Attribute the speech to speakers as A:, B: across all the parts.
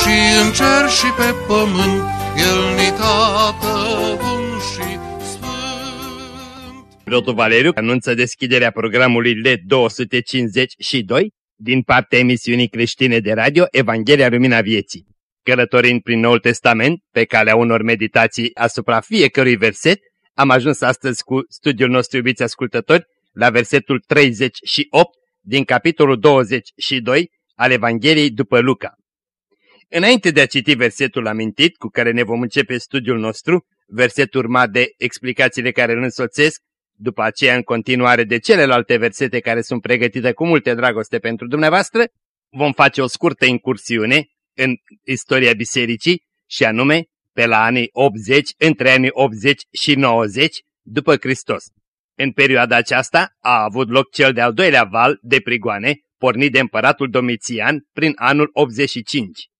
A: și în cer și pe pământ, El ni tată bun și sfânt.
B: Pilotul Valeriu anunță deschiderea programului LED 252 din partea emisiunii creștine de radio Evanghelia Lumina Vieții. Călătorind prin Noul Testament, pe calea unor meditații asupra fiecărui verset, am ajuns astăzi cu studiul nostru, iubiți ascultători, la versetul 38 din capitolul 22 al Evangheliei după Luca. Înainte de a citi versetul amintit cu care ne vom începe studiul nostru, versetul urmat de explicațiile care îl însoțesc, după aceea în continuare de celelalte versete care sunt pregătite cu multe dragoste pentru dumneavoastră, vom face o scurtă incursiune în istoria bisericii și anume pe la anii 80, între anii 80 și 90 după Hristos. În perioada aceasta a avut loc cel de-al doilea val de prigoane pornit de împăratul Domitian prin anul 85.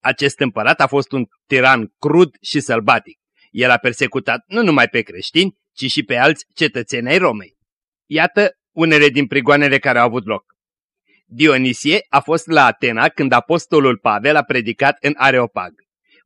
B: Acest împărat a fost un tiran crud și sălbatic. El a persecutat nu numai pe creștini, ci și pe alți cetățeni ai Romei. Iată unele din prigoanele care au avut loc. Dionisie a fost la Atena când apostolul Pavel a predicat în Areopag.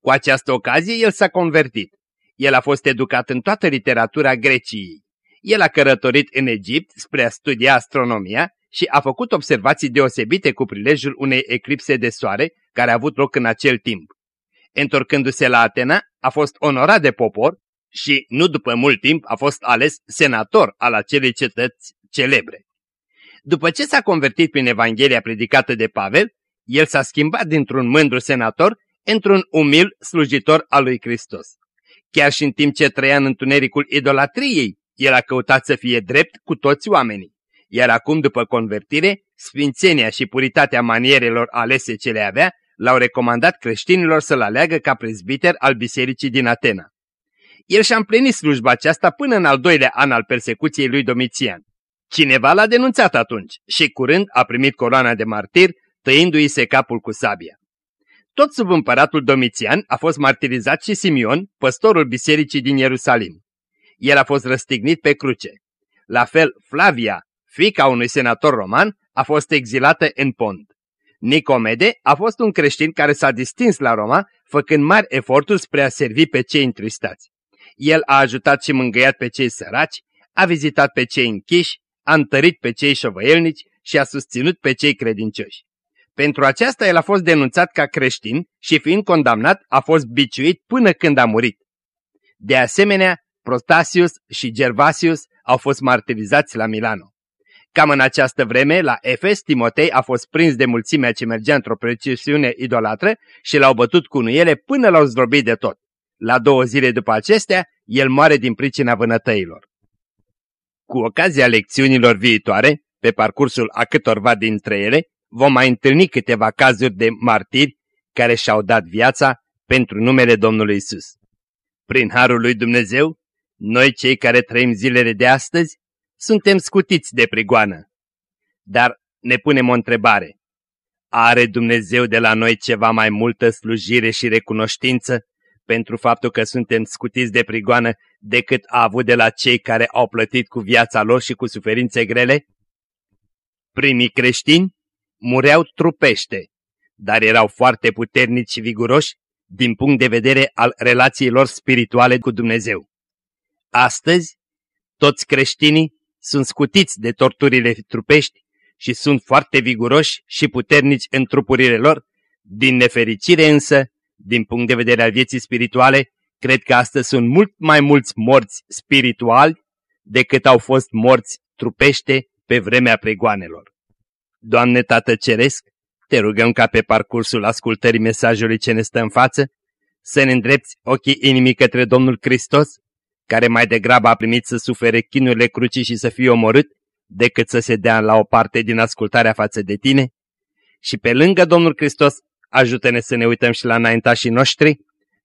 B: Cu această ocazie el s-a convertit. El a fost educat în toată literatura Greciei. El a cărătorit în Egipt spre a studia astronomia și a făcut observații deosebite cu prilejul unei eclipse de soare care a avut loc în acel timp. Întorcându-se la Atena, a fost onorat de popor și, nu după mult timp, a fost ales senator al acelei cetăți celebre. După ce s-a convertit prin Evanghelia predicată de Pavel, el s-a schimbat dintr-un mândru senator într-un umil slujitor al lui Hristos. Chiar și în timp ce trăia în întunericul idolatriei, el a căutat să fie drept cu toți oamenii. Iar acum, după convertire, sfințenia și puritatea manierelor alese ce le avea, l-au recomandat creștinilor să-l aleagă ca prezbiter al bisericii din Atena. El și-a împlinit slujba aceasta până în al doilea an al persecuției lui Domitian. Cineva l-a denunțat atunci și curând a primit coroana de martir, tăindu-i se capul cu sabia. Tot sub împăratul Domitian a fost martirizat și Simion, păstorul bisericii din Ierusalim. El a fost răstignit pe cruce. La fel, Flavia, fica unui senator roman, a fost exilată în Pont. Nicomede a fost un creștin care s-a distins la Roma, făcând mari eforturi spre a servi pe cei întristați. El a ajutat și mângâiat pe cei săraci, a vizitat pe cei închiși, a întărit pe cei șovăielnici și a susținut pe cei credincioși. Pentru aceasta el a fost denunțat ca creștin și fiind condamnat a fost biciuit până când a murit. De asemenea, Protasius și Gervasius au fost martirizați la Milano. Cam în această vreme, la Efes, Timotei a fost prins de mulțimea ce mergea într-o procesiune idolatră și l-au bătut cu nuiele până l-au zdrobit de tot. La două zile după acestea, el moare din pricina vânătăilor. Cu ocazia lecțiunilor viitoare, pe parcursul a câtorva dintre ele, vom mai întâlni câteva cazuri de martiri care și-au dat viața pentru numele Domnului Isus. Prin Harul lui Dumnezeu, noi cei care trăim zilele de astăzi, suntem scutiți de prigoană. Dar ne punem o întrebare. Are Dumnezeu de la noi ceva mai multă slujire și recunoștință pentru faptul că suntem scutiți de prigoană decât a avut de la cei care au plătit cu viața lor și cu suferințe grele? Primii creștini mureau trupește, dar erau foarte puternici și viguroși din punct de vedere al relațiilor spirituale cu Dumnezeu. Astăzi, toți creștinii sunt scutiți de torturile trupești și sunt foarte viguroși și puternici în trupurile lor, din nefericire însă, din punct de vedere al vieții spirituale, cred că astăzi sunt mult mai mulți morți spirituali decât au fost morți trupește pe vremea pregoanelor. Doamne Tată Ceresc, te rugăm ca pe parcursul ascultării mesajului ce ne stă în față, să ne îndrepți ochii inimii către Domnul Hristos, care mai degrabă a primit să sufere chinurile crucii și să fie omorât, decât să se dea la o parte din ascultarea față de tine, și pe lângă Domnul Hristos
C: ajută-ne să ne uităm și la înaintașii noștri,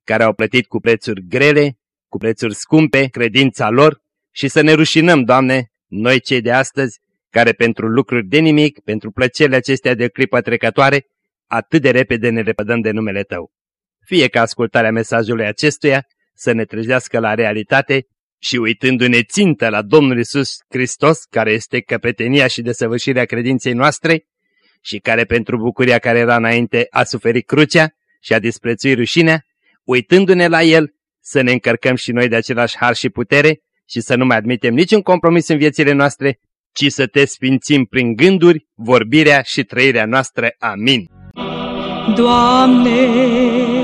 C: care au plătit cu prețuri grele, cu prețuri scumpe, credința lor și să ne rușinăm, Doamne, noi cei de astăzi, care pentru lucruri de nimic, pentru plăcerile acestea de clipă trecătoare, atât de repede ne repădăm de numele Tău. Fie ca ascultarea mesajului acestuia să ne trezească la realitate și uitându-ne țintă la Domnul Isus Hristos, care este căpetenia și desăvârșirea credinței noastre și care pentru bucuria care era înainte a suferit crucea și a disprețuit rușinea, uitându-ne la El, să ne încărcăm și noi de același har și putere și să nu mai admitem niciun compromis în viețile noastre, ci să te sfințim prin gânduri, vorbirea și trăirea noastră. Amin.
D: Doamne,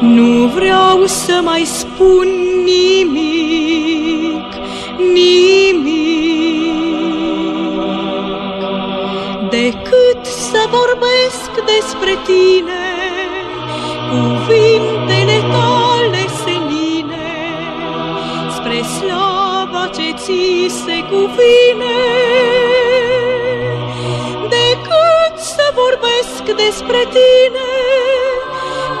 D: nu vreau să mai spun nimic, nimic, decât să vorbesc despre Tine, cuvintele Tale senine, spre slava ce ți se cuvine. Decât să vorbesc despre Tine,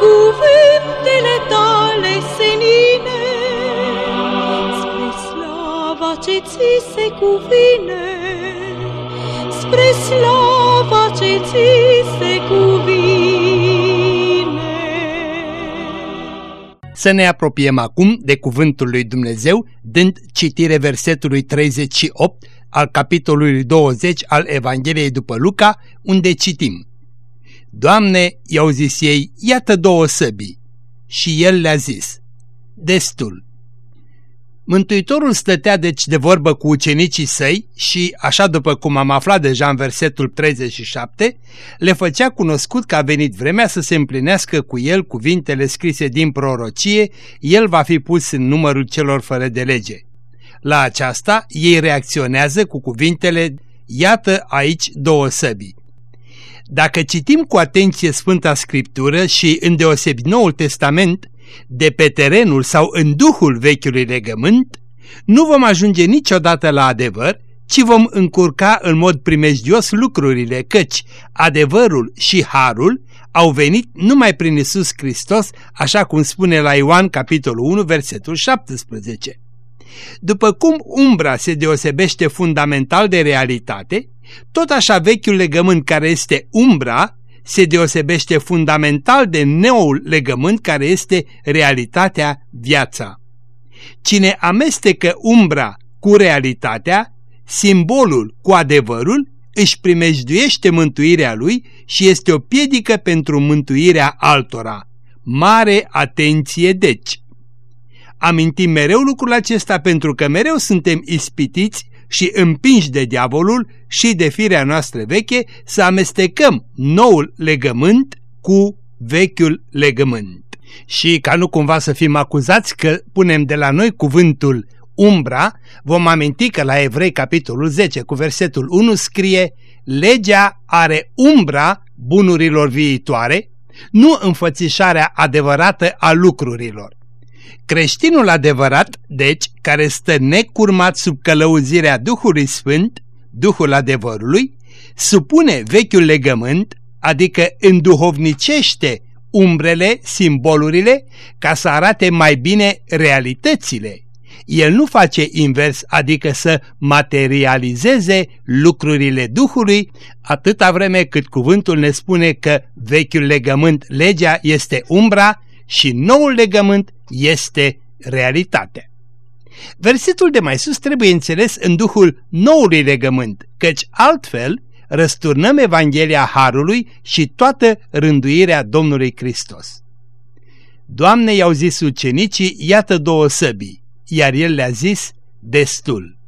D: cuvintele tale senine, spre slava ce ți se cuvine, spre slava ce ți se cuvine.
B: Să ne apropiem acum de cuvântul lui Dumnezeu, dând citire versetului 38 al capitolului 20 al Evangheliei după Luca, unde citim. Doamne, i-au zis ei, iată două săbii. Și el le-a zis, destul. Mântuitorul stătea deci de vorbă cu ucenicii săi și, așa după cum am aflat deja în versetul 37, le făcea cunoscut că a venit vremea să se împlinească cu el cuvintele scrise din prorocie, el va fi pus în numărul celor fără de lege. La aceasta ei reacționează cu cuvintele, iată aici două săbii. Dacă citim cu atenție Sfânta Scriptură și îndeosebi Noul Testament, de pe terenul sau în duhul vechiului legământ, nu vom ajunge niciodată la adevăr, ci vom încurca în mod primejdios lucrurile, căci adevărul și harul au venit numai prin Isus Hristos, așa cum spune la Ioan capitolul 1, versetul 17. După cum umbra se deosebește fundamental de realitate, tot așa vechiul legământ care este umbra se deosebește fundamental de noul legământ care este realitatea viața. Cine amestecă umbra cu realitatea, simbolul cu adevărul, își primejduiește mântuirea lui și este o piedică pentru mântuirea altora. Mare atenție deci! Amintim mereu lucrul acesta pentru că mereu suntem ispitiți și împinși de diavolul și de firea noastră veche să amestecăm noul legământ cu vechiul legământ. Și ca nu cumva să fim acuzați că punem de la noi cuvântul umbra, vom aminti că la Evrei capitolul 10 cu versetul 1 scrie Legea are umbra bunurilor viitoare, nu înfățișarea adevărată a lucrurilor. Creștinul adevărat, deci, care stă necurmat sub călăuzirea Duhului Sfânt, Duhul adevărului, supune vechiul legământ, adică înduhovnicește umbrele, simbolurile, ca să arate mai bine realitățile. El nu face invers, adică să materializeze lucrurile Duhului, atâta vreme cât cuvântul ne spune că vechiul legământ, legea, este umbra și noul legământ este realitatea. Versetul de mai sus trebuie înțeles în duhul noului legământ, căci altfel răsturnăm Evanghelia Harului și toată rânduirea Domnului Hristos. Doamne i-au zis ucenicii, iată două săbii, iar el le-a zis, destul.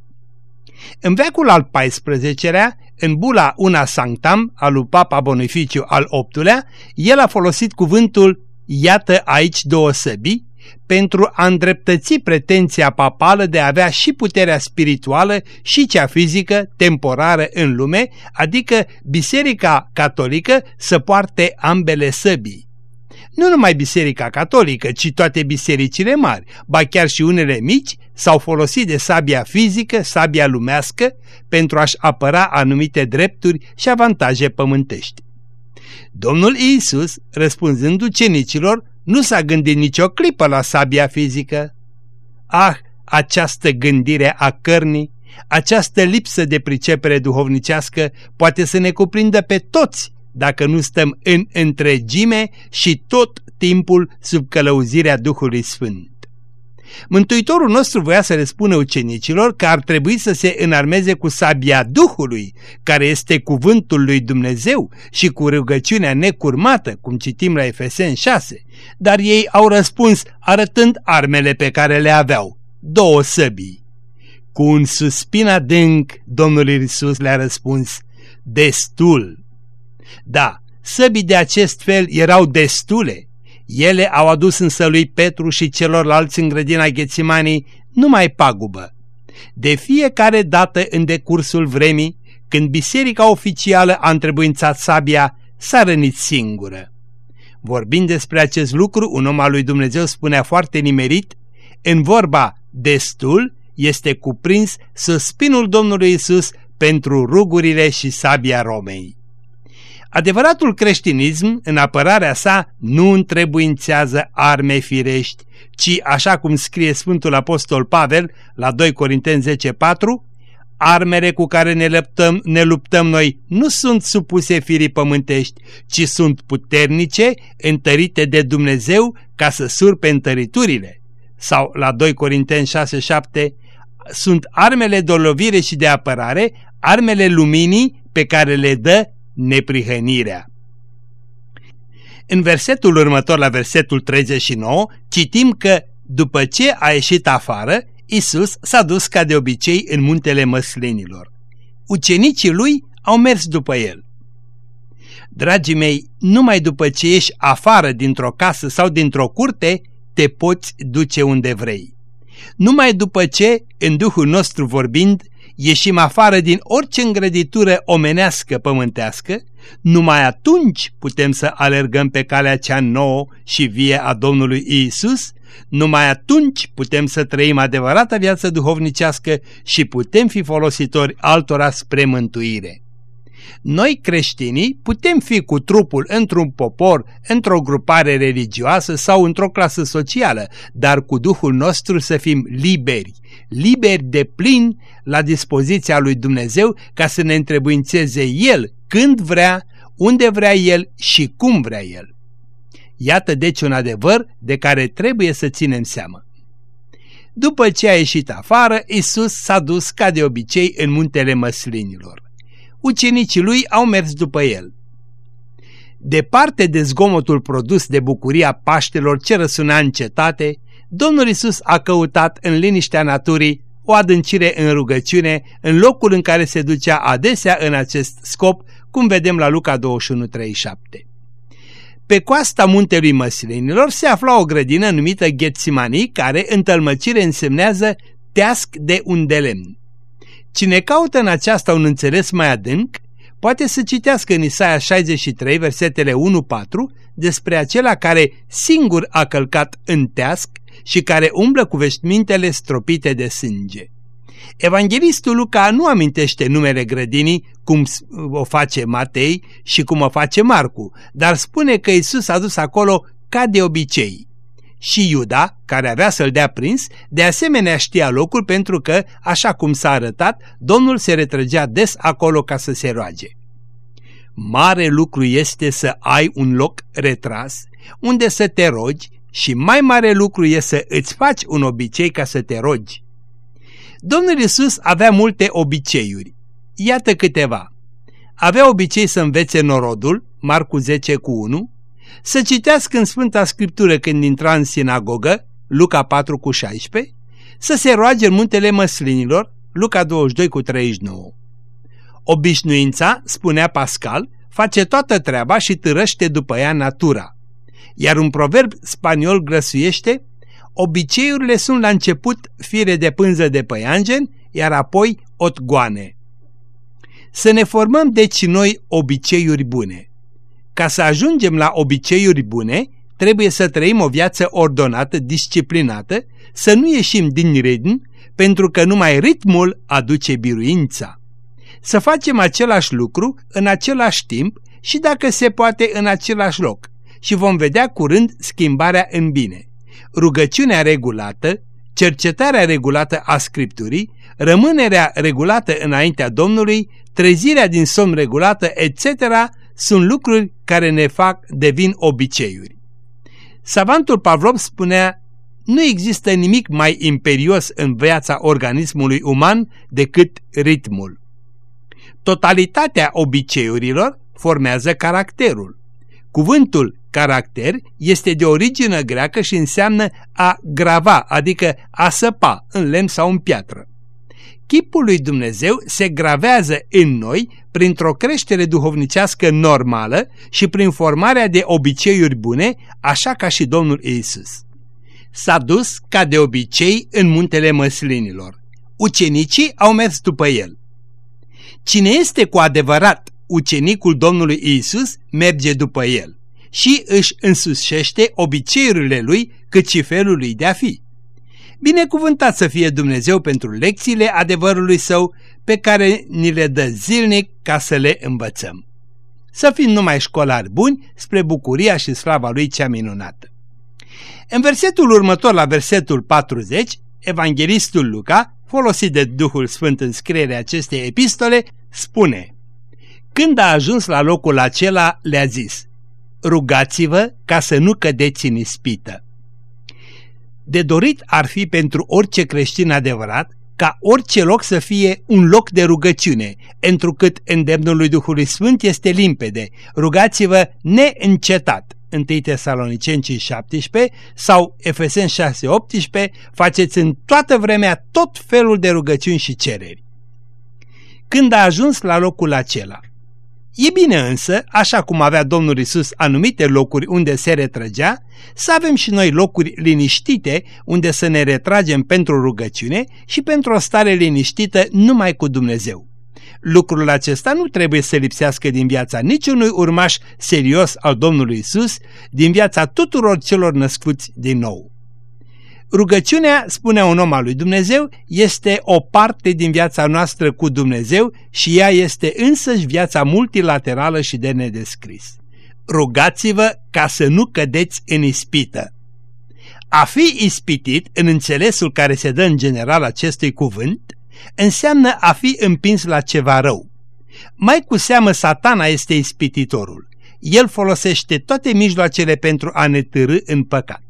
B: În veacul al XIV-lea, în bula Una Sanctam al lui Papa Bonificiu al VIII-lea, el a folosit cuvântul iată aici două săbii pentru a îndreptăți pretenția papală de a avea și puterea spirituală și cea fizică temporară în lume, adică Biserica Catolică să poarte ambele săbii. Nu numai Biserica Catolică, ci toate bisericile mari, ba chiar și unele mici, s-au folosit de sabia fizică, sabia lumească, pentru a-și apăra anumite drepturi și avantaje pământești. Domnul Iisus, răspunzând ucenicilor, nu s-a gândit nicio clipă la sabia fizică. Ah, această gândire a cărnii, această lipsă de pricepere duhovnicească poate să ne cuprindă pe toți dacă nu stăm în întregime și tot timpul sub călăuzirea Duhului Sfânt. Mântuitorul nostru voia să le spună ucenicilor că ar trebui să se înarmeze cu sabia Duhului, care este cuvântul lui Dumnezeu și cu rugăciunea necurmată, cum citim la Efesen 6, dar ei au răspuns arătând armele pe care le aveau, două săbii. Cu un suspin adânc, Domnul Iisus le-a răspuns, destul. Da, săbii de acest fel erau destule, ele au adus însă lui Petru și celorlalți în grădina Ghețimanii numai pagubă. De fiecare dată în decursul vremii, când biserica oficială a întrebuințat sabia, s-a rănit singură. Vorbind despre acest lucru, un om al lui Dumnezeu spunea foarte nimerit, în vorba destul este cuprins suspinul Domnului Isus pentru rugurile și sabia Romei. Adevăratul creștinism, în apărarea sa, nu întrebuințează arme firești, ci, așa cum scrie Sfântul Apostol Pavel la 2 Corinteni 10.4, armele cu care ne luptăm, ne luptăm noi nu sunt supuse firii pământești, ci sunt puternice, întărite de Dumnezeu ca să surpe întăriturile. Sau la 2 Corinteni 6.7, sunt armele de lovire și de apărare, armele luminii pe care le dă neprihănirea. În versetul următor, la versetul 39, citim că după ce a ieșit afară, Isus s-a dus ca de obicei în muntele măslinilor. Ucenicii lui au mers după el. Dragii mei, numai după ce ieși afară dintr-o casă sau dintr-o curte, te poți duce unde vrei. Numai după ce, în Duhul nostru vorbind, ieșim afară din orice îngrăditură omenească pământească, numai atunci putem să alergăm pe calea cea nouă și vie a Domnului Isus, numai atunci putem să trăim adevărata viață duhovnicească și putem fi folositori altora spre mântuire. Noi creștinii putem fi cu trupul într-un popor, într-o grupare religioasă sau într-o clasă socială, dar cu Duhul nostru să fim liberi, liberi de plin la dispoziția lui Dumnezeu ca să ne întrebuințeze El când vrea, unde vrea El și cum vrea El. Iată deci un adevăr de care trebuie să ținem seama. După ce a ieșit afară, Isus s-a dus ca de obicei în muntele măslinilor ucenicii lui au mers după el. Departe de zgomotul produs de bucuria Paștelor ce răsuna în cetate, Domnul Isus a căutat în liniștea naturii o adâncire în rugăciune în locul în care se ducea adesea în acest scop, cum vedem la Luca 21.37. Pe coasta muntelui Măslinilor se afla o grădină numită Ghețimani, care în tălmăcire însemnează teasc de un de lemn. Cine caută în aceasta un înțeles mai adânc, poate să citească în Isaia 63, versetele 1-4, despre acela care singur a călcat în teasc și care umblă cu veșmintele stropite de sânge. Evanghelistul Luca nu amintește numele grădinii cum o face Matei și cum o face Marcu, dar spune că Isus a dus acolo ca de obicei și Iuda, care avea să-l dea prins, de asemenea știa locul pentru că, așa cum s-a arătat, Domnul se retrăgea des acolo ca să se roage. Mare lucru este să ai un loc retras unde să te rogi și mai mare lucru este să îți faci un obicei ca să te rogi. Domnul Isus avea multe obiceiuri. Iată câteva. Avea obicei să învețe norodul, Marcu 10 cu 1, să citească în Sfânta Scriptură când intra în sinagogă, Luca 4 cu 16, să se roage în muntele măslinilor, Luca 22 cu 39. Obișnuința, spunea Pascal, face toată treaba și târăște după ea natura. Iar un proverb spaniol grăsuiește, obiceiurile sunt la început fire de pânză de păianjen, iar apoi otgoane. Să ne formăm deci noi obiceiuri bune. Ca să ajungem la obiceiuri bune, trebuie să trăim o viață ordonată, disciplinată, să nu ieșim din ritm, pentru că numai ritmul aduce biruința. Să facem același lucru în același timp și dacă se poate în același loc și vom vedea curând schimbarea în bine. Rugăciunea regulată, cercetarea regulată a Scripturii, rămânerea regulată înaintea Domnului, trezirea din somn regulată, etc., sunt lucruri care ne fac, devin obiceiuri. Savantul Pavlov spunea, nu există nimic mai imperios în viața organismului uman decât ritmul. Totalitatea obiceiurilor formează caracterul. Cuvântul caracter este de origine greacă și înseamnă a grava, adică a săpa în lemn sau în piatră. Chipul lui Dumnezeu se gravează în noi printr-o creștere duhovnicească normală și prin formarea de obiceiuri bune, așa ca și Domnul Isus. S-a dus, ca de obicei, în muntele măslinilor. Ucenicii au mers după el. Cine este cu adevărat ucenicul Domnului Isus, merge după el și își însușește obiceiurile lui cât și felul lui de a fi. Binecuvântat să fie Dumnezeu pentru lecțiile adevărului său pe care ni le dă zilnic ca să le învățăm. Să fim numai școlari buni spre bucuria și slava lui cea minunată. În versetul următor, la versetul 40, evanghelistul Luca, folosit de Duhul Sfânt în scrierea acestei epistole, spune Când a ajuns la locul acela, le-a zis Rugați-vă ca să nu cădeți în ispită. De dorit ar fi pentru orice creștin adevărat ca orice loc să fie un loc de rugăciune, întrucât îndemnul lui Duhului Sfânt este limpede. Rugați-vă neîncetat. 1 Tesaloniceni 17 sau Efeseni 6, 18, faceți în toată vremea tot felul de rugăciuni și cereri. Când a ajuns la locul acela, E bine însă, așa cum avea Domnul Isus anumite locuri unde se retrăgea, să avem și noi locuri liniștite unde să ne retragem pentru rugăciune și pentru o stare liniștită numai cu Dumnezeu. Lucrul acesta nu trebuie să lipsească din viața niciunui urmaș serios al Domnului Isus, din viața tuturor celor născuți din nou. Rugăciunea, spune un om al lui Dumnezeu, este o parte din viața noastră cu Dumnezeu și ea este însăși viața multilaterală și de nedescris. Rugați-vă ca să nu cădeți în ispită. A fi ispitit, în înțelesul care se dă în general acestui cuvânt, înseamnă a fi împins la ceva rău. Mai cu seamă satana este ispititorul. El folosește toate mijloacele pentru a ne târâ în păcat.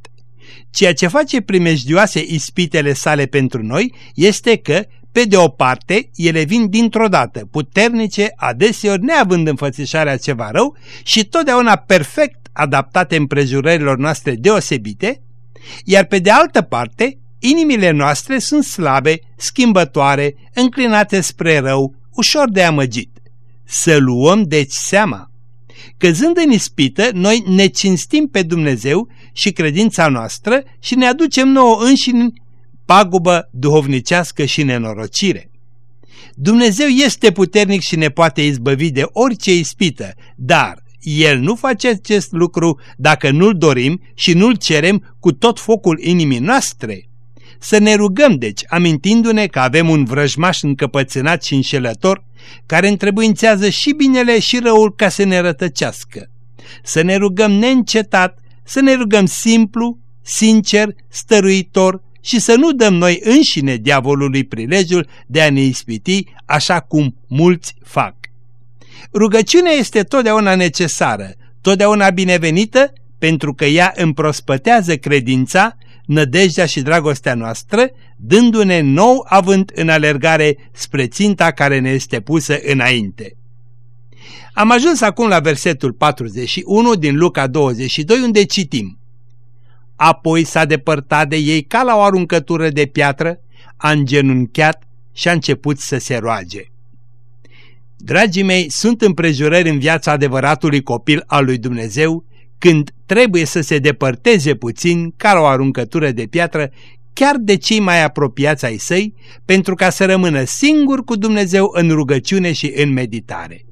B: Ceea ce face primejdioase ispitele sale pentru noi este că, pe de o parte, ele vin dintr-o dată, puternice, adeseori neavând înfățișarea ceva rău și totdeauna perfect adaptate împrejurărilor noastre deosebite, iar pe de altă parte, inimile noastre sunt slabe, schimbătoare, înclinate spre rău, ușor de amăgit. Să luăm deci seama Căzând în ispită, noi ne cinstim pe Dumnezeu și credința noastră și ne aducem nouă înșine pagubă duhovnicească și nenorocire. Dumnezeu este puternic și ne poate izbăvi de orice ispită, dar El nu face acest lucru dacă nu-L dorim și nu-L cerem cu tot focul inimii noastre. Să ne rugăm, deci, amintindu-ne că avem un vrăjmaș încăpățânat și înșelător, care întrebuințează și binele și răul ca să ne rătăcească. Să ne rugăm neîncetat, să ne rugăm simplu, sincer, stăruitor și să nu dăm noi înșine diavolului prilejul de a ne ispiti așa cum mulți fac. Rugăciunea este totdeauna necesară, totdeauna binevenită, pentru că ea împrospătează credința nădejdea și dragostea noastră, dându-ne nou avânt în alergare spre ținta care ne este pusă înainte. Am ajuns acum la versetul 41 din Luca 22 unde citim Apoi s-a depărtat de ei ca la o aruncătură de piatră, a îngenunchiat și a început să se roage. Dragii mei, sunt împrejurări în viața adevăratului copil al lui Dumnezeu când trebuie să se depărteze puțin, ca o aruncătură de piatră, chiar de cei mai apropiați ai săi, pentru ca să rămână singur cu Dumnezeu în rugăciune și în meditare.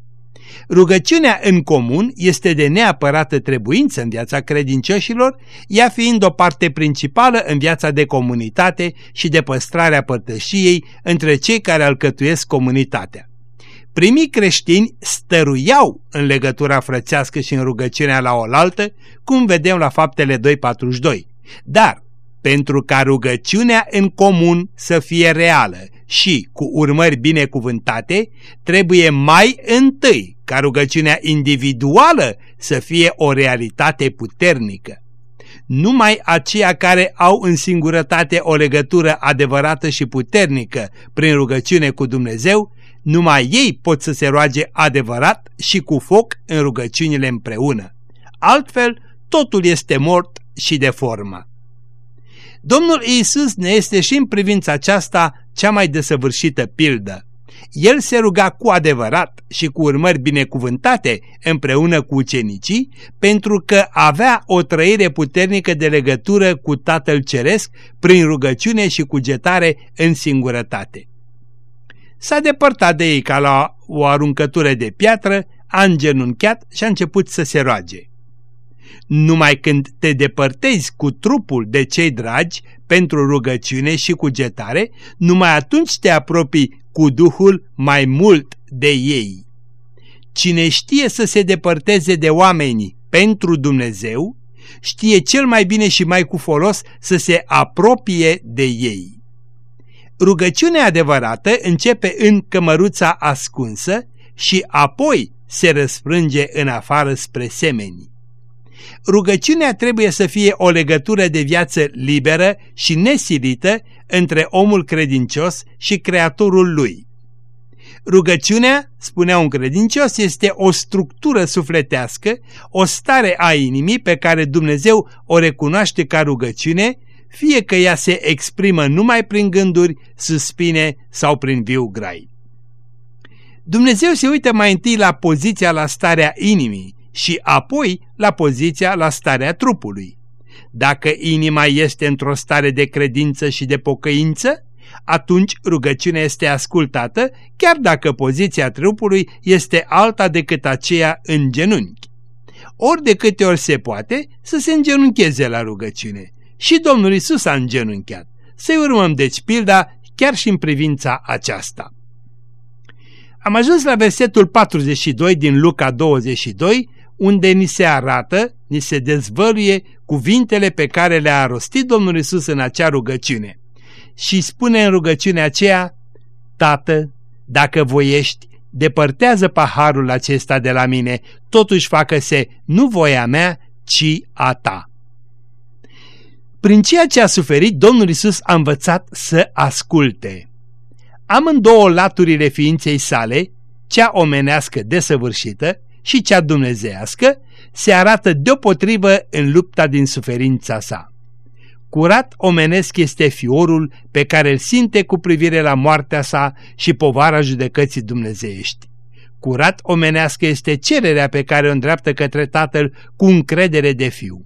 B: Rugăciunea în comun este de neapărată trebuință în viața credincioșilor, ea fiind o parte principală în viața de comunitate și de păstrarea părtășiei între cei care alcătuiesc comunitatea. Primii creștini stăruiau în legătura frățească și în rugăciunea la oaltă, cum vedem la faptele 2.42. Dar, pentru ca rugăciunea în comun să fie reală și cu urmări binecuvântate, trebuie mai întâi ca rugăciunea individuală să fie o realitate puternică. Numai aceia care au în singurătate o legătură adevărată și puternică prin rugăciune cu Dumnezeu, numai ei pot să se roage adevărat și cu foc în rugăciunile împreună. Altfel, totul este mort și de formă. Domnul Iisus ne este și în privința aceasta cea mai desăvârșită pildă. El se ruga cu adevărat și cu urmări binecuvântate împreună cu ucenicii pentru că avea o trăire puternică de legătură cu Tatăl Ceresc prin rugăciune și cugetare în singurătate. S-a depărtat de ei ca la o aruncătură de piatră, a îngenunchiat și a început să se roage. Numai când te depărtezi cu trupul de cei dragi pentru rugăciune și cugetare, numai atunci te apropii cu Duhul mai mult de ei. Cine știe să se depărteze de oamenii pentru Dumnezeu, știe cel mai bine și mai cu folos să se apropie de ei. Rugăciunea adevărată începe în cămăruța ascunsă și apoi se răsfrânge în afară spre semeni. Rugăciunea trebuie să fie o legătură de viață liberă și nesilită între omul credincios și Creatorul lui. Rugăciunea, spunea un credincios, este o structură sufletească, o stare a inimii pe care Dumnezeu o recunoaște ca rugăciune, fie că ea se exprimă numai prin gânduri, suspine sau prin viu grai. Dumnezeu se uită mai întâi la poziția, la starea inimii și apoi la poziția, la starea trupului. Dacă inima este într-o stare de credință și de pocăință, atunci rugăciunea este ascultată, chiar dacă poziția trupului este alta decât aceea în genunchi. Ori de câte ori se poate să se îngenuncheze la rugăciune. Și Domnul Isus a îngenunchiat. Să-i urmăm deci pilda chiar și în privința aceasta. Am ajuns la versetul 42 din Luca 22, unde ni se arată, ni se dezvăluie cuvintele pe care le-a rostit Domnul Isus în acea rugăciune. Și spune în rugăciunea aceea, Tată, dacă voiești, depărtează paharul acesta de la mine, totuși facă-se nu voia mea, ci a ta. Prin ceea ce a suferit, Domnul Isus a învățat să asculte. Amândouă laturile ființei sale, cea omenească desăvârșită și cea dumnezească, se arată deopotrivă în lupta din suferința sa. Curat omenesc este fiorul pe care îl simte cu privire la moartea sa și povara judecății dumnezeiești. Curat omenească este cererea pe care o îndreaptă către tatăl cu încredere de fiu.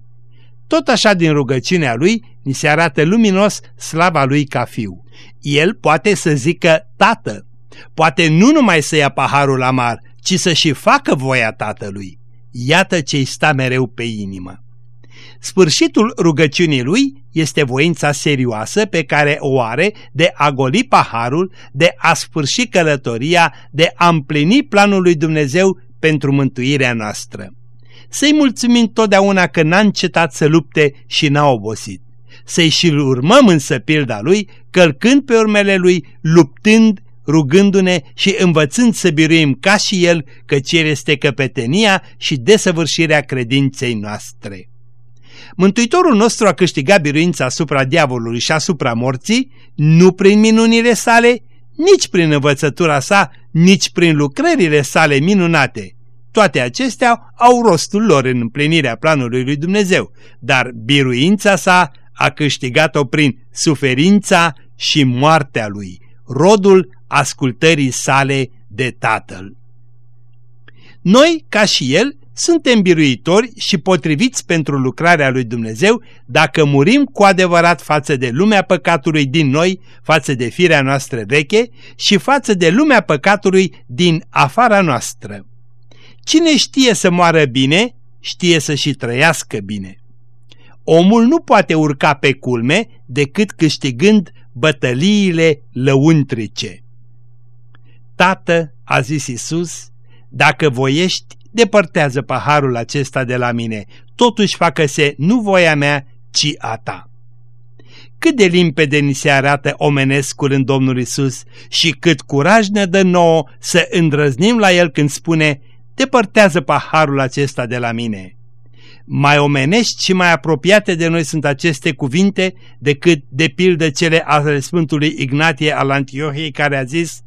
B: Tot așa din rugăciunea lui ni se arată luminos slava lui ca fiu. El poate să zică tată, poate nu numai să ia paharul amar, ci să și facă voia tatălui. Iată ce-i sta mereu pe inimă. Sfârșitul rugăciunii lui este voința serioasă pe care o are de a goli paharul, de a sfârși călătoria, de a împlini planul lui Dumnezeu pentru mântuirea noastră. Să-i mulțumim totdeauna că n-a încetat să lupte și n-a obosit. Să-i și urmăm însă pilda lui, călcând pe urmele lui, luptând, rugându-ne și învățând să biruim ca și el, căci el este căpetenia și desăvârșirea credinței noastre. Mântuitorul nostru a câștigat biruința asupra diavolului și asupra morții, nu prin minunile sale, nici prin învățătura sa, nici prin lucrările sale minunate, toate acestea au rostul lor în împlinirea planului lui Dumnezeu, dar biruința sa a câștigat-o prin suferința și moartea lui, rodul ascultării sale de Tatăl. Noi, ca și El, suntem biruitori și potriviți pentru lucrarea lui Dumnezeu dacă murim cu adevărat față de lumea păcatului din noi, față de firea noastră veche și față de lumea păcatului din afara noastră. Cine știe să moară bine, știe să și trăiască bine. Omul nu poate urca pe culme decât câștigând bătăliile lăuntrice. Tată, a zis Isus, dacă voiești, depărtează paharul acesta de la mine, totuși facă-se nu voia mea, ci a ta. Cât de limpede ni se arată omenescul în Domnul Isus și cât curaj ne dă nouă să îndrăznim la El când spune, depărtează paharul acesta de la mine. Mai omenești și mai apropiate de noi sunt aceste cuvinte decât de pildă cele ale Sfântului Ignatie al Antiohiei care a zis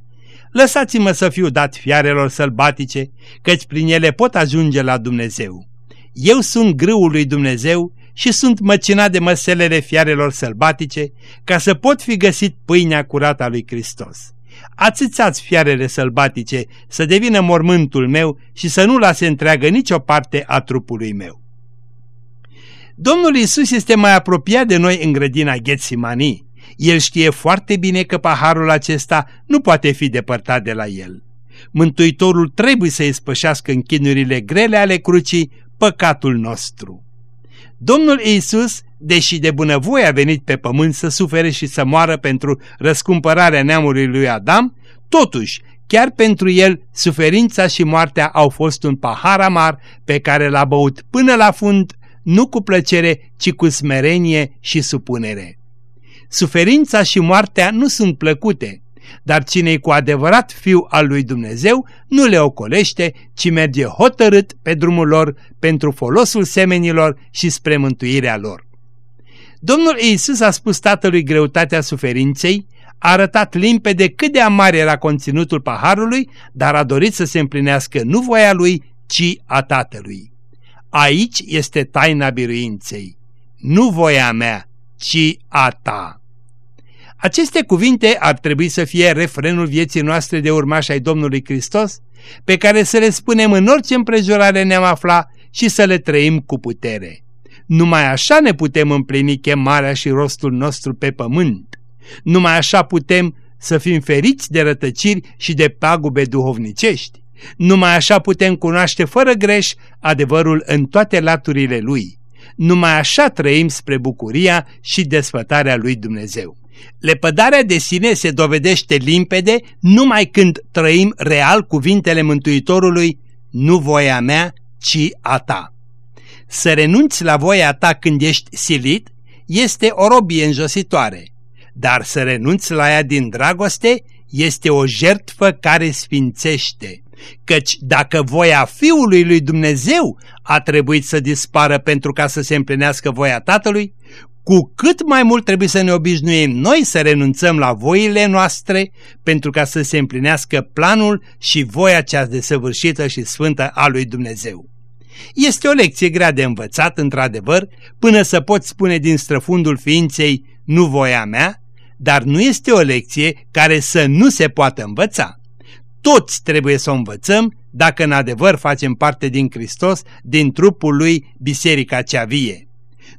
B: Lăsați-mă să fiu dat fiarelor sălbatice, căci prin ele pot ajunge la Dumnezeu. Eu sunt grâul lui Dumnezeu și sunt măcinat de măselele fiarelor sălbatice, ca să pot fi găsit pâinea curată a lui Hristos. Ațățați fiarele sălbatice să devină mormântul meu și să nu lase întreagă nicio parte a trupului meu. Domnul Isus este mai apropiat de noi în grădina Ghetsimanii. El știe foarte bine că paharul acesta nu poate fi depărtat de la el. Mântuitorul trebuie să ispășească în chinurile grele ale crucii păcatul nostru. Domnul Iisus, deși de bunăvoie a venit pe pământ să sufere și să moară pentru răscumpărarea neamului lui Adam, totuși, chiar pentru el, suferința și moartea au fost un pahar amar pe care l-a băut până la fund, nu cu plăcere, ci cu smerenie și supunere. Suferința și moartea nu sunt plăcute, dar cine cu adevărat fiu al lui Dumnezeu nu le ocolește, ci merge hotărât pe drumul lor pentru folosul semenilor și spre mântuirea lor. Domnul Iisus a spus tatălui greutatea suferinței, a arătat limpede cât de amar era conținutul paharului, dar a dorit să se împlinească nu voia lui, ci a tatălui. Aici este taina biruinței. Nu voia mea, ci a ta. Aceste cuvinte ar trebui să fie refrenul vieții noastre de urmași ai Domnului Hristos, pe care să le spunem în orice împrejurare ne-am afla și să le trăim cu putere. Numai așa ne putem împlini chemarea și rostul nostru pe pământ. Numai așa putem să fim feriți de rătăciri și de pagube duhovnicești. Numai așa putem cunoaște fără greș adevărul în toate laturile lui. Numai așa trăim spre bucuria și desfătarea lui Dumnezeu. Lepădarea de sine se dovedește limpede numai când trăim real cuvintele Mântuitorului, nu voia mea, ci a ta. Să renunți la voia ta când ești silit este o robie înjositoare, dar să renunți la ea din dragoste este o jertfă care sfințește. Căci dacă voia Fiului lui Dumnezeu a trebuit să dispară pentru ca să se împlinească voia Tatălui, cu cât mai mult trebuie să ne obișnuim noi să renunțăm la voile noastre pentru ca să se împlinească planul și voia cea desăvârșită și sfântă a lui Dumnezeu. Este o lecție grea de învățat, într-adevăr, până să poți spune din străfundul ființei nu voia mea, dar nu este o lecție care să nu se poată învăța. Toți trebuie să o învățăm dacă în adevăr facem parte din Hristos, din trupul lui Biserica cea vie.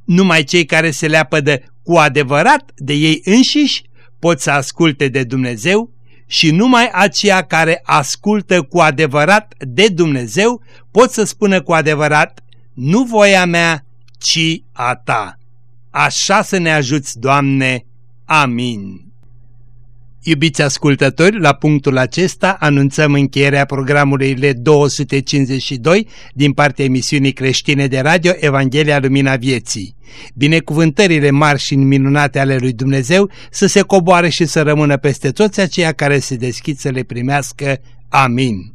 B: Numai cei care se leapădă cu adevărat de ei înșiși pot să asculte de Dumnezeu și numai aceia care ascultă cu adevărat de Dumnezeu pot să spună cu adevărat nu voia mea, ci a ta. Așa să ne ajuți, Doamne. Amin. Iubiți ascultători, la punctul acesta anunțăm încheierea programului L252 din partea emisiunii creștine de radio Evanghelia Lumina Vieții. Binecuvântările mari și minunate ale lui Dumnezeu să se coboare și să rămână peste toți aceia care se deschid să le primească. Amin.